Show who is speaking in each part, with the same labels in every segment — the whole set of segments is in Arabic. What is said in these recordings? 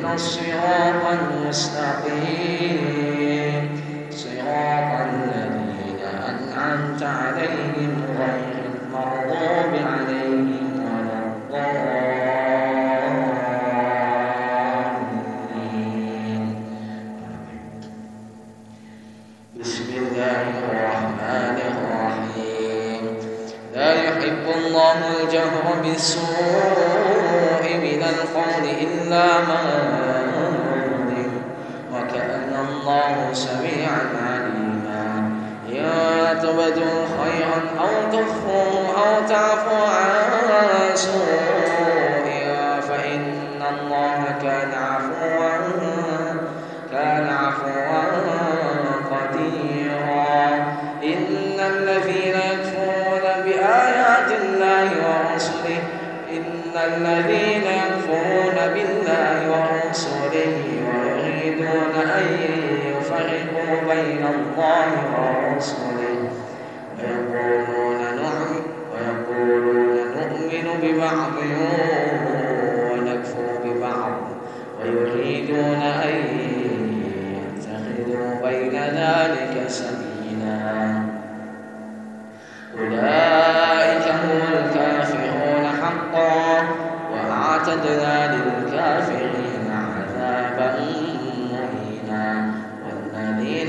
Speaker 1: اهدنا الصراط المستقيم صراط الذين أنعمت عليهم غير المغضوب عليهم ولا الضالين. بسم الله الرحمن الرحيم. لا يحب الله الجهر بالسوء وكأن الله سميعا عليما يا تبدوا خيرا أو تخفوا أو تعفوا عن سوء فإن الله كان عفوا كان عفوا قديرا. إن الذين يكفرون بآيات الله ورسله إن الذين يكفرون بالله ورسله ويريدون أن يفرقوا بين الله ورسله. ويقولون نؤمن ويقولون نؤمن ببعض.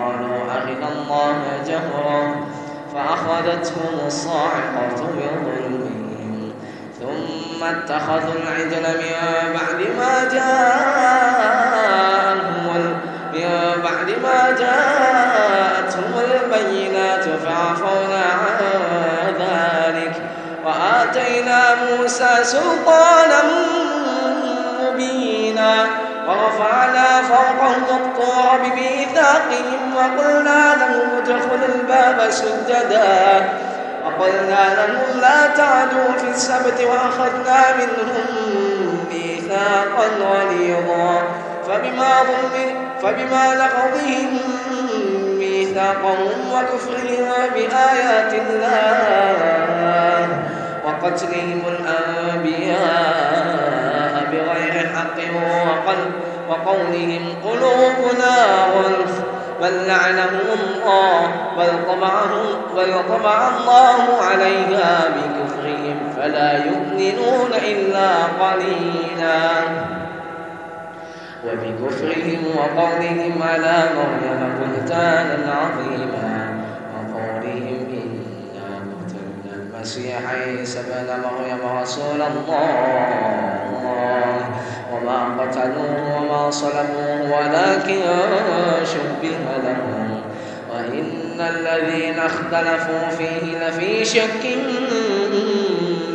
Speaker 1: ذلك فقالوا أرنا الله جهرا فأخذتهم الصاعقة بظلمهم ثم اتخذوا العجل من بعد ما جاءهم من بعد ما جاءتهم البينات فعفونا عن ذلك. وآتينا موسى سلطانا ورفعنا فوقهم الطور بميثاقهم وقلنا لهم ادخلوا الباب سجدا. وقلنا لهم لا تعدوا في السبت وأخذنا منهم ميثاقا غليظا. فبما ظلم فبما نقضهم ميثاقهم وكفرهم بآيات الله وقتلهم الأنبياء بغير حق وقل وقولهم قلوبنا غلف بل لعنهم الله بل بل طبع الله عليها بكفرهم فلا يؤمنون إلا قليلا. وبكفرهم وقولهم على مريم بهتانا عظيما وقولهم إنا قتلنا المسيح عيسى بن مريم رسول الله. وما قتلوه وما ولكن شبه لهم. وإن الذين اختلفوا فيه لفي شك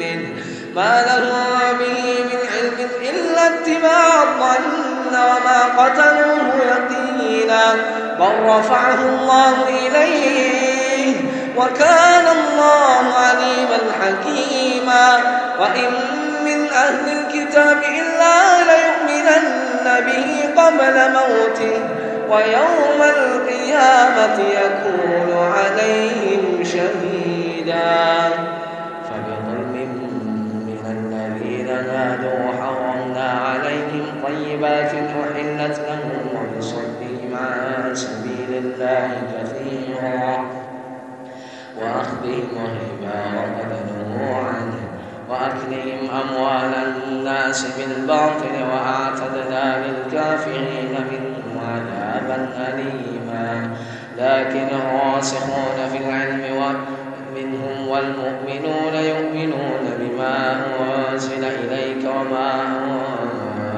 Speaker 1: منه ما لهم به من علم إلا اتباع الظن وما قتلوه يقينا. بل رفعه الله إليه وكان الله عليما حكيما. وإن من أهل الكتاب إلا ليؤمنن قبل موته ويوم القيامة يكون عليهم شهيدا. فبظلم من الذين نادوا حرمنا عليهم طيبات أحلت لهم وبصدهم عن سبيل الله كثيرا. وأخذهم الربا وقد عنه وأكلهم أموال الناس بالباطل وأعتدنا أليما. لكن الراسخون في العلم منهم والمؤمنون يؤمنون بما أنزل إليك وما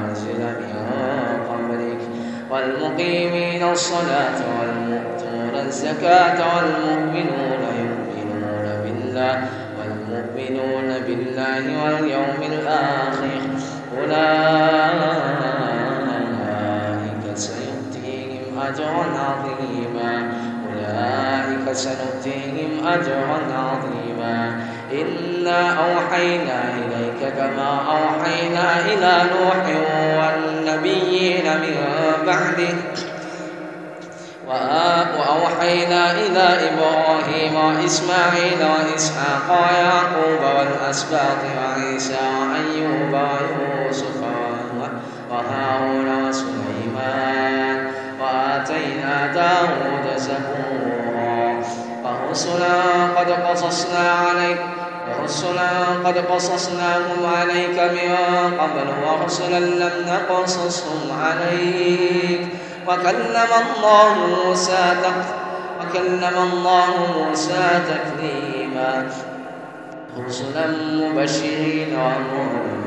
Speaker 1: أنزل من قبلك. والمقيمين الصلاة والمؤتون الزكاة والمؤمنون يؤمنون بالله والمؤمنون بالله واليوم الآخر. أولئك أجرا عظيما. أولئك سنؤتيهم أجرا عظيما. إنا أوحينا إليك كما أوحينا إلى نوح والنبيين من بعده. وأوحينا إلى إبراهيم وإسماعيل وإسحاق ويعقوب والأسباط وعيسى وأيوب ويوسف وهارون ورسلا قد قصصنا عليك ورسلا قد قصصناهم عليك من قبل ورسلا لم نقصصهم عليك. وكلم الله موسى وكلم الله موسى تكليما رسلا مبشرين ومنذرين.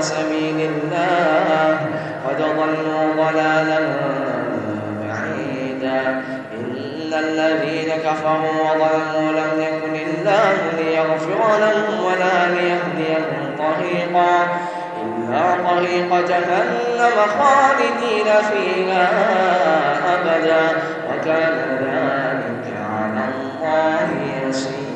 Speaker 1: سبيل الله. قد ضلوا ضلالا بعيدا. إن الذين كفروا وظلموا لم يكن الله ليغفر لهم ولا ليهديهم طريقا. إلا طريق جهنم خالدين فيها أبدا. وكان ذلك على الله يسيرا.